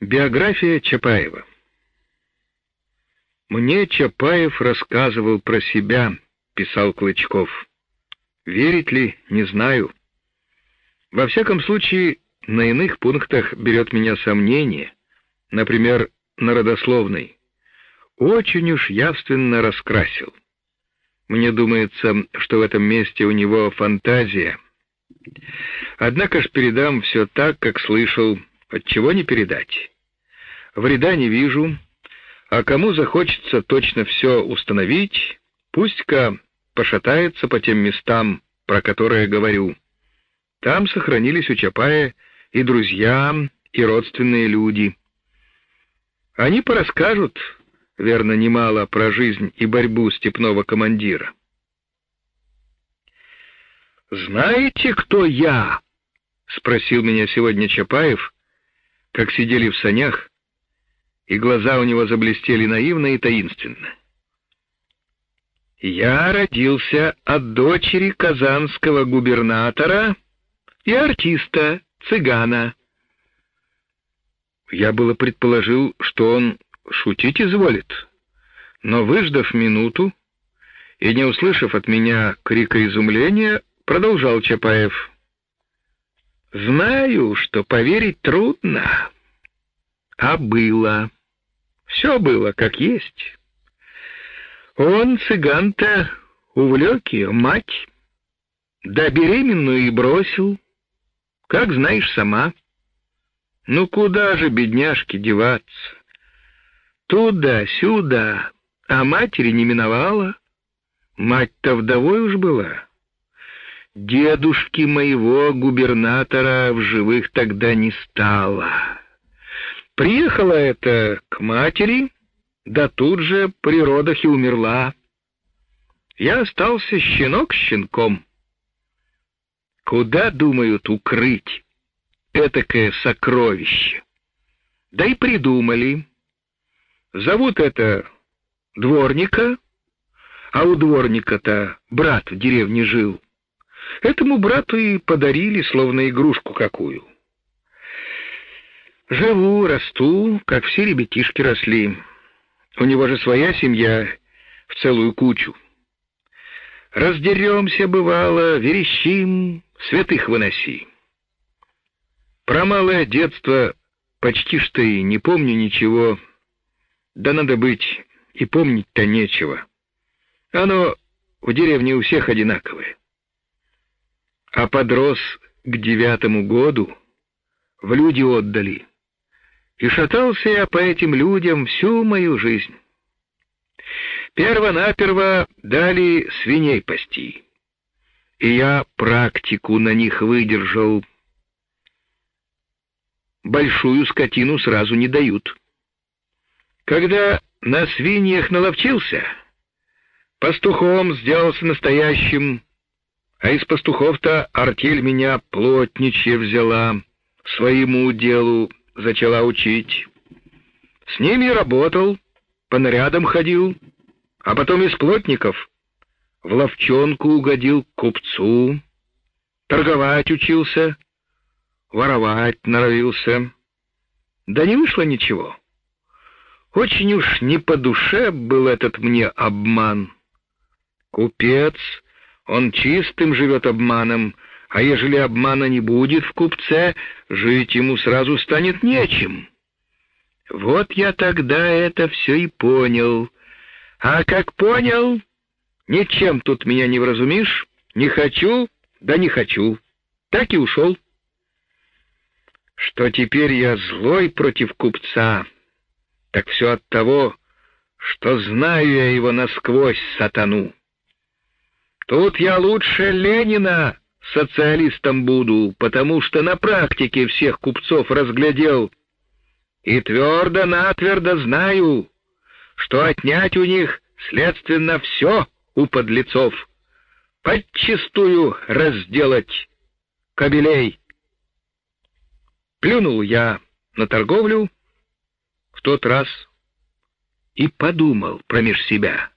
Биография Чапаева «Мне Чапаев рассказывал про себя», — писал Клычков. «Верить ли, не знаю. Во всяком случае, на иных пунктах берет меня сомнение, например, на родословной. Очень уж явственно раскрасил. Мне думается, что в этом месте у него фантазия. Однако ж передам все так, как слышал, от чего не передать. Вреда не вижу, а кому захочется точно все установить, пусть-ка пошатается по тем местам, про которые говорю. Там сохранились у Чапая и друзья, и родственные люди. Они порасскажут, верно, немало про жизнь и борьбу степного командира. «Знаете, кто я?» — спросил меня сегодня Чапаев, как сидели в санях, и глаза у него заблестели наивно и таинственно. «Я родился от дочери казанского губернатора и артиста, цыгана». Я было предположил, что он шутить изволит, но, выждав минуту и не услышав от меня крика изумления, продолжал Чапаев. «Знаю, что поверить трудно, а было. Все было как есть. Он, цыган-то, увлек ее, мать, да беременную и бросил, как знаешь сама. Ну куда же, бедняжке, деваться? Туда-сюда, а матери не миновала. Мать-то вдовой уж была. Дедушки моего губернатора в живых тогда не стало. Приехала это к матери, да тут же при родах и умерла. Я остался щенок щенком. Куда, думают, укрыть этакое сокровище? Да и придумали. Зовут это дворника, а у дворника-то брат в деревне жил. Этому брату и подарили, словно игрушку какую. Живу, расту, как все ребятишки росли. У него же своя семья в целую кучу. Раздеремся, бывало, верещим, святых выноси. Про малое детство почти что и не помню ничего, да надо быть, и помнить-то нечего. Оно в деревне у всех одинаковое. А подрос к девятому году, в люди отдали — и шатался я по этим людям всю мою жизнь. Перво-наперво дали свиней пасти, и я практику на них выдержал. Большую скотину сразу не дают. Когда на свиньях наловчился, пастухом сделался настоящим, а из пастухов-то артель меня плотничья взяла, своему делу Зачала учить. С ними работал, по нарядам ходил, а потом из плотников в ловчонку угодил купцу, торговать учился, воровать норовился. Да не вышло ничего. Очень уж не по душе был этот мне обман. Купец, он чистым живет обманом, а ежели обмана не будет в купце, жить ему сразу станет нечем. Вот я тогда это все и понял. А как понял, ничем тут меня не вразумишь, не хочу, да не хочу. Так и ушел. Что теперь я злой против купца, так все от того, что знаю я его насквозь, сатану. Тут я лучше Ленина социалистом буду, потому что на практике всех купцов разглядел и твердо-натвердо знаю, что отнять у них следственно все у подлецов, подчистую разделать кобелей. Плюнул я на торговлю в тот раз и подумал промеж себя.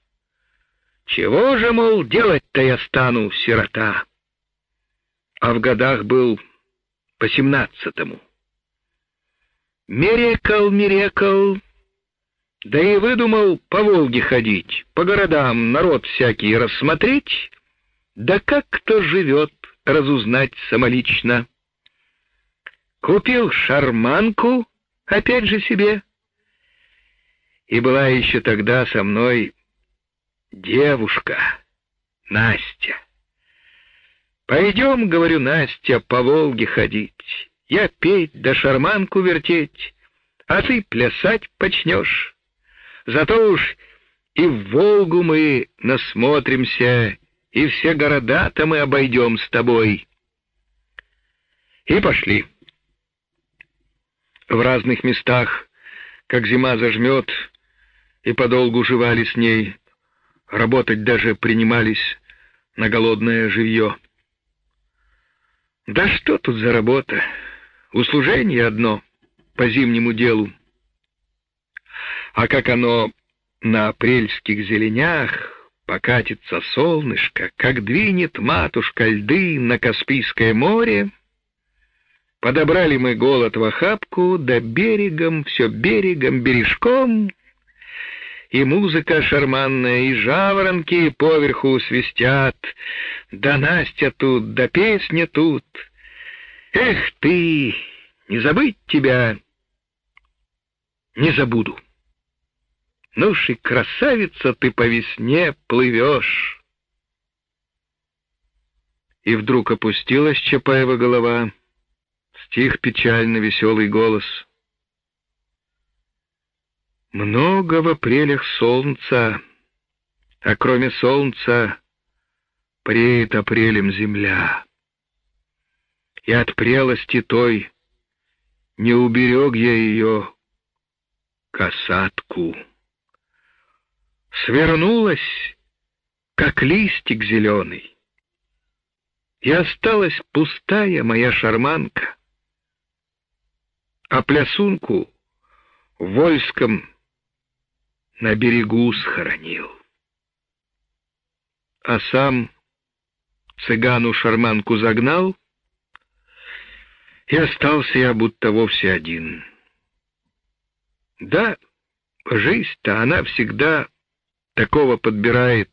Чего же, мол, делать-то я стану, сирота? а в годах был по семнадцатому. Мерекал, мерекал, да и выдумал по Волге ходить, по городам народ всякий рассмотреть, да как кто живет, разузнать самолично. Купил шарманку, опять же себе, и была еще тогда со мной девушка, Настя. Пойдем, говорю, Настя, по Волге ходить, я петь да шарманку вертеть, а ты плясать почнешь. Зато уж и в Волгу мы насмотримся, и все города-то мы обойдем с тобой. И пошли. В разных местах, как зима зажмет, и подолгу жевали с ней, работать даже принимались на голодное живье. Да что тут за работа? Услужение одно по зимнему делу. А как оно на апрельских зеленях покатится солнышко, как двинет матушка льды на Каспийское море, подобрали мы голод в охапку, да берегом, все берегом, бережком, и музыка шарманная, и жаворонки поверху свистят, да Настя тут, да песня тут. Эх ты, не забыть тебя не забуду. Ну ж и красавица ты по весне плывешь. И вдруг опустилась Чапаева голова, стих печально веселый голос — много в апрелях солнца, а кроме солнца преет апрелем земля. И от прелости той не уберег я ее касатку. Свернулась, как листик зеленый, и осталась пустая моя шарманка, а плясунку в Вольском на берегу схоронил. А сам цыгану шарманку загнал, и остался я будто вовсе один. Да, жизнь-то она всегда такого подбирает.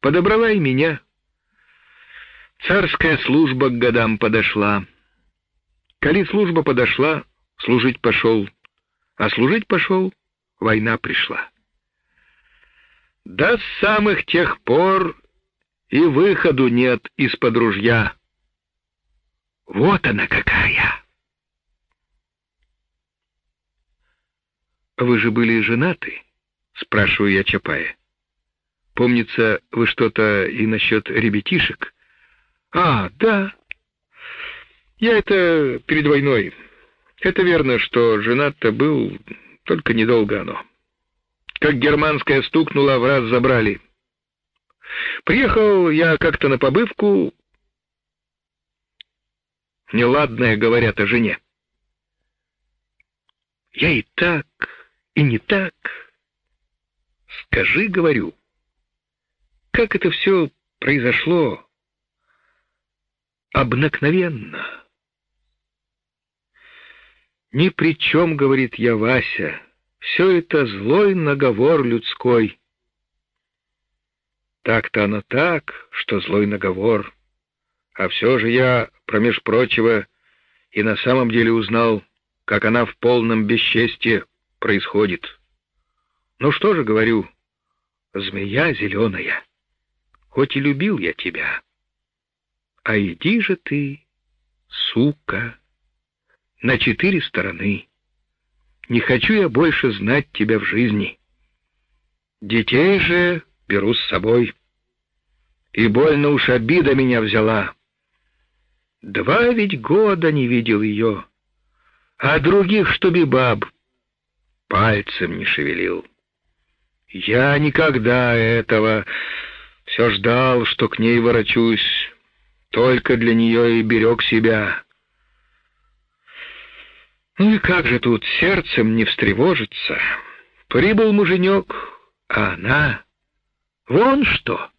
Подобрала и меня. Царская служба к годам подошла. Коли служба подошла, служить пошел. А служить пошел, война пришла. До самых тех пор и выходу нет из-под ружья. Вот она какая! Вы же были женаты? Спрашиваю я Чапая. Помнится, вы что-то и насчет ребятишек? А, да. Я это перед войной. Это верно, что женат-то был только недолго оно. Как германская стукнула, в раз забрали. Приехал я как-то на побывку. Неладное говорят о жене. Я и так, и не так. Скажи, говорю, как это все произошло обыкновенно. «Ни при чем, — говорит я, Вася, — все это злой наговор людской». Так-то оно так, что злой наговор. А все же я, промеж прочего, и на самом деле узнал, как она в полном бесчестье происходит. Ну что же, говорю, змея зеленая, хоть и любил я тебя, а иди же ты, сука, на четыре стороны. Не хочу я больше знать тебя в жизни. Детей же беру с собой. И больно уж обида меня взяла. Два ведь года не видел ее, а других, чтобы баб, пальцем не шевелил. Я никогда этого все ждал, что к ней ворочусь, только для нее и берег себя. Ну и как же тут сердцем не встревожиться? Прибыл муженек, а она... Вон что!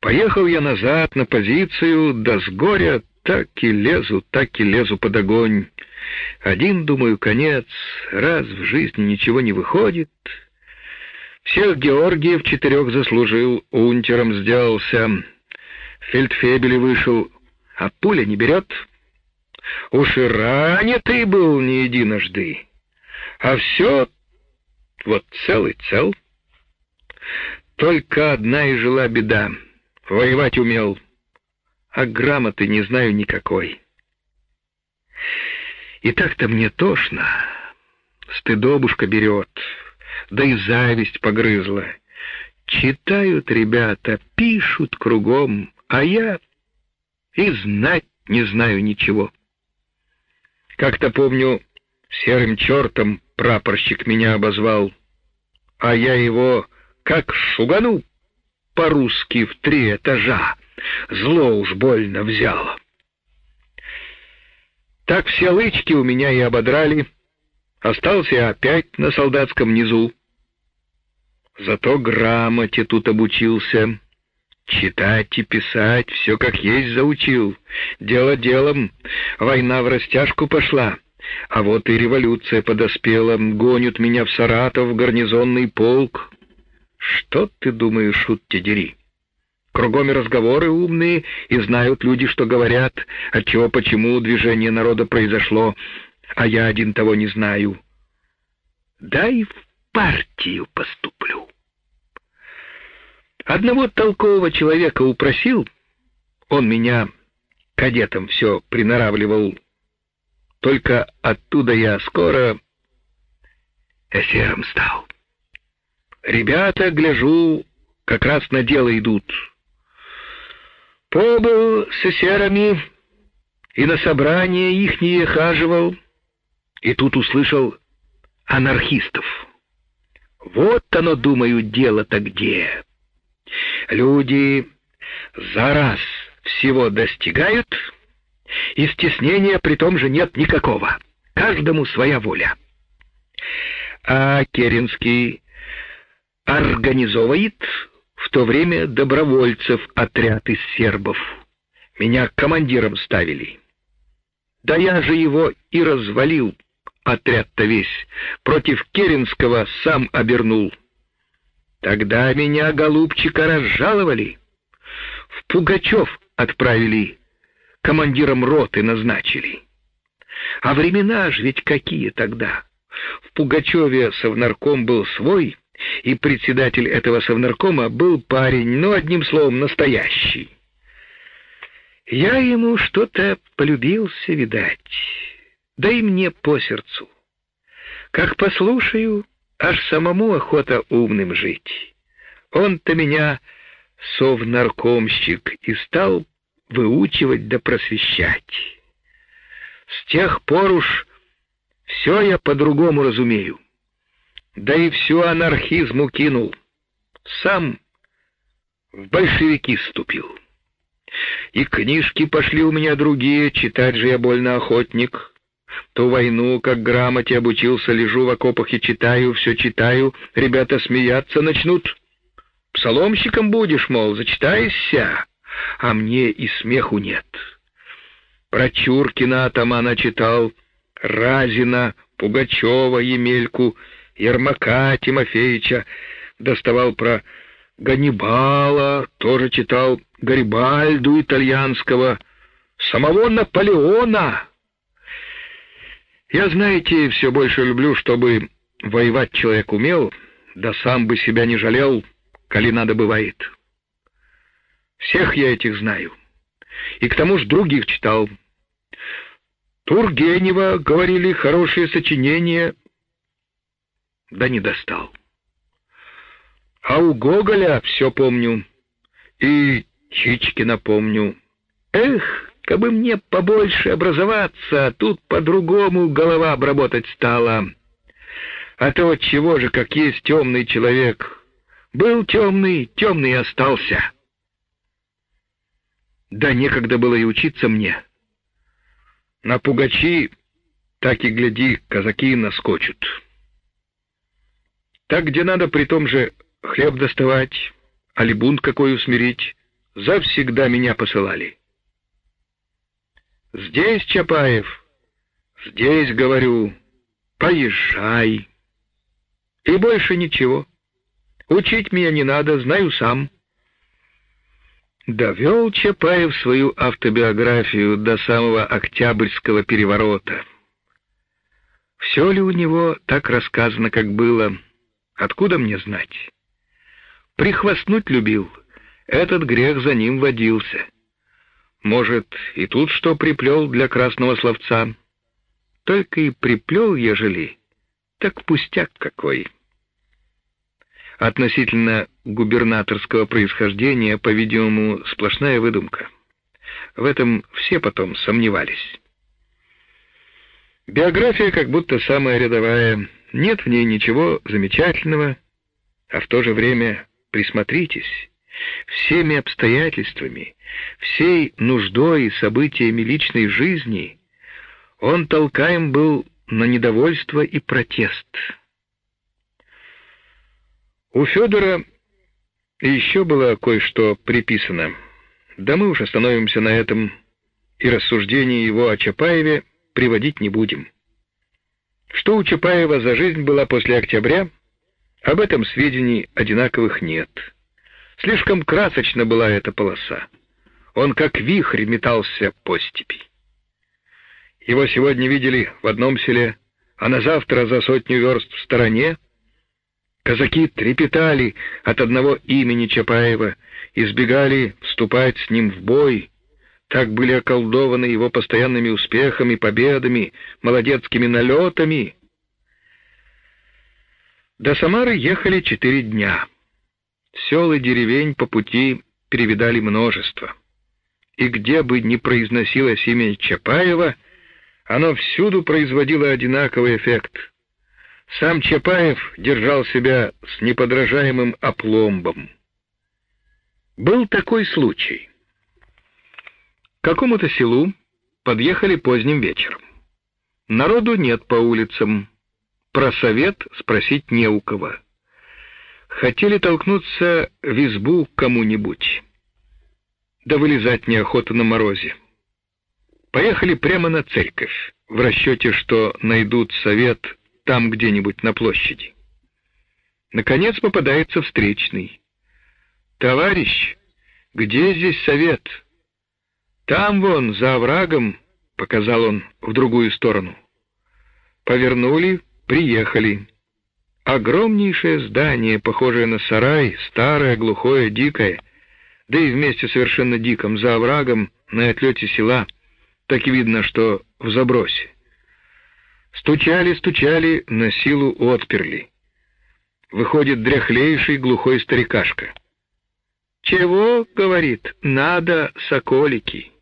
Поехал я назад на позицию, да с горя так и лезу, так и лезу под огонь. Один, думаю, конец, раз в жизни ничего не выходит. Всех Георгиев четырех заслужил, унтером сделался, фельдфебели вышел, а пуля не берет. Уж и ранитый был не единожды, а все вот целый цел. Только одна и жила беда — воевать умел, а грамоты не знаю никакой. И так-то мне тошно, стыдобушка берет, да и зависть погрызла. Читают ребята, пишут кругом, а я и знать не знаю ничего. Как-то помню, серым чертом прапорщик меня обозвал, а я его как шугану по-русски в три этажа. Зло уж больно взяло. Так все лычки у меня и ободрали. Остался я опять на солдатском низу. Зато грамоте тут обучился. Читать и писать все как есть заучил. Дело делом. Война в растяжку пошла. А вот и революция подоспела. Гонят меня в Саратов, в гарнизонный полк. Что ты думаешь, шут те дери? Кругом и разговоры умные, и знают люди, что говорят, отчего почему движение народа произошло, а я один того не знаю. Дай в партию поступлю. Одного толкового человека упросил, он меня кадетом все приноравливал, только оттуда я скоро эсером стал. Ребята, гляжу, как раз на дело идут — Побыл с эсерами и на собрание ихние хаживал, и тут услышал анархистов. Вот оно, думаю, дело-то где. Люди за раз всего достигают, и стеснения при том же нет никакого. Каждому своя воля. А Керенский организовывает в то время добровольцев отряд из сербов. Меня командиром ставили. Да я же его и развалил, отряд-то весь, против Керенского сам обернул. Тогда меня, голубчика, разжаловали. В Пугачев отправили, командиром роты назначили. А времена ж ведь какие тогда. В Пугачеве совнарком был свой, и председатель этого совнаркома был парень, ну, одним словом, настоящий. Я ему что-то полюбился, видать, да и мне по сердцу. Как послушаю, аж самому охота умным жить. Он-то меня совнаркомщик и стал выучивать да просвещать. С тех пор уж все я по-другому разумею да и всю анархизму кинул. Сам в большевики ступил. И книжки пошли у меня другие, читать же я больно охотник. Ту войну, как грамоте обучился, лежу в окопах и читаю, все читаю, ребята смеяться начнут. Псаломщиком будешь, мол, зачитаешься, а мне и смеху нет. Про Чуркина атамана читал, Разина, Пугачева, Емельку — Ермака Тимофеевича, доставал про Ганнибала, тоже читал Гарибальду итальянского, самого Наполеона. Я, знаете, все больше люблю, чтобы воевать человек умел, да сам бы себя не жалел, коли надо бывает. Всех я этих знаю. И к тому же других читал. Тургенева, говорили, хорошие сочинения, да не достал. А у Гоголя все помню, и Чичкина помню. Эх, кабы мне побольше образоваться, тут по-другому голова обработать стала. А то чего же, как есть темный человек. Был темный, темный и остался. Да некогда было и учиться мне. На пугачи, так и гляди, казаки наскочут. Так, где надо при том же хлеб доставать, али бунт какой усмирить, завсегда меня посылали. Здесь, Чапаев, Здесь, говорю, поезжай. И больше ничего. Учить меня не надо, знаю сам. Довел Чапаев свою автобиографию до самого Октябрьского переворота. Все ли у него так рассказано, как было? Откуда мне знать? Прихвастнуть любил. Этот грех за ним водился. Может, и тут что приплел для красного словца? Только и приплел, ежели, так пустяк какой. Относительно губернаторского происхождения, по-видимому, сплошная выдумка. В этом все потом сомневались. Биография как будто самая рядовая, нет в ней ничего замечательного, а в то же время присмотритесь, всеми обстоятельствами, всей нуждой и событиями личной жизни он толкаем был на недовольство и протест. У Федора еще было кое-что приписано. Да мы уж остановимся на этом, и рассуждение его о Чапаеве приводить не будем. Что у Чапаева за жизнь была после октября, об этом сведений одинаковых нет. Слишком красочна была эта полоса. Он как вихрь метался по степи. Его сегодня видели в одном селе, а на завтра за сотню верст в стороне. Казаки трепетали от одного имени Чапаева, избегали вступать с ним в бой, так были околдованы его постоянными успехами, победами, молодецкими налетами. До Самары ехали четыре дня. Сел и деревень по пути перевидали множество. И где бы ни произносилось имя Чапаева, оно всюду производило одинаковый эффект. Сам Чапаев держал себя с неподражаемым опломбом. Был такой случай. К какому-то селу подъехали поздним вечером. Народу нет по улицам. Про совет спросить не у кого. Хотели толкнуться в избу кому-нибудь. Да вылезать неохота на морозе. Поехали прямо на церковь, в расчете, что найдут совет там где-нибудь на площади. Наконец попадается встречный. «Товарищ, где здесь совет?» «Там вон, за оврагом», — показал он в другую сторону. Повернули, приехали. Огромнейшее здание, похожее на сарай, старое, глухое, дикое, да и вместе совершенно диком, за оврагом, на отлете села, так и видно, что в забросе. Стучали, стучали, на силу отперли. Выходит дряхлейший глухой старикашка. «Чего, — говорит, — надо, соколики?»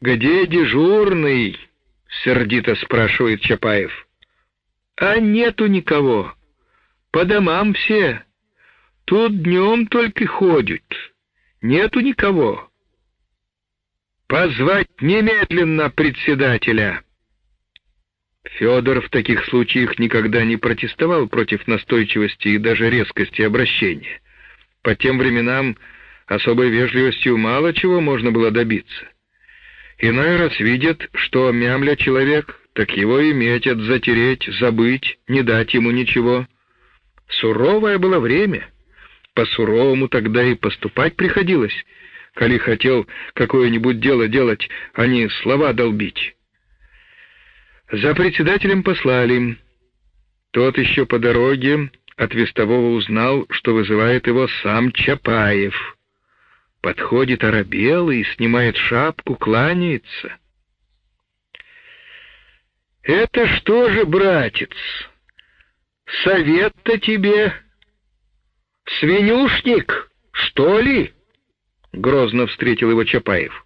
«Где дежурный?» — сердито спрашивает Чапаев. «А нету никого. По домам все. Тут днем только ходят. Нету никого». «Позвать немедленно председателя!» Федор в таких случаях никогда не протестовал против настойчивости и даже резкости обращения. По тем временам особой вежливостью мало чего можно было добиться. Иной раз видят, что мямля человек, так его и метят затереть, забыть, не дать ему ничего. Суровое было время. По-суровому тогда и поступать приходилось, коли хотел какое-нибудь дело делать, а не слова долбить. За председателем послали. Тот еще по дороге от вестового узнал, что вызывает его сам Чапаев — Подходит оробелый, снимает шапку, кланяется. «Это что же, братец, совет-то тебе? Свинюшник, что ли?» Грозно встретил его Чапаев.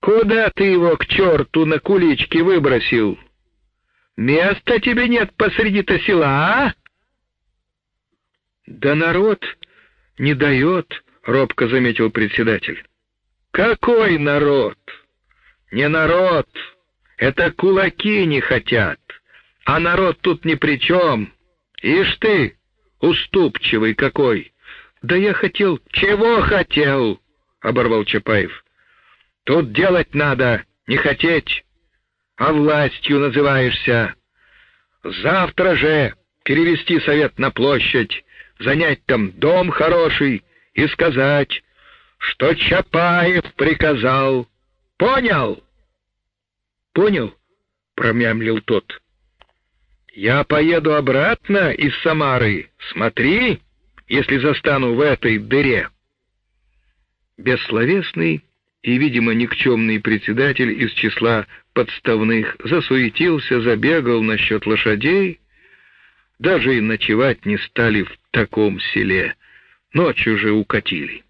«Куда ты его к черту на кулички выбросил? Места тебе нет посреди-то села, а?» «Да народ не дает», — робко заметил председатель. «Какой народ? Не народ. Это кулаки не хотят. А народ тут ни при чем. Ишь ты, уступчивый какой. Да я хотел... Чего хотел?» — оборвал Чапаев. «Тут делать надо, не хотеть. а властью называешься. Завтра же перевести совет на площадь, занять там дом хороший и сказать, что Чапаев приказал. Понял? Понял, промямлил тот. Я поеду обратно из Самары. Смотри, если застану в этой дыре. Бессловесный и, видимо, никчемный председатель из числа подставных засуетился, забегал насчет лошадей. Даже и ночевать не стали в таком селе. Ночью же укатили.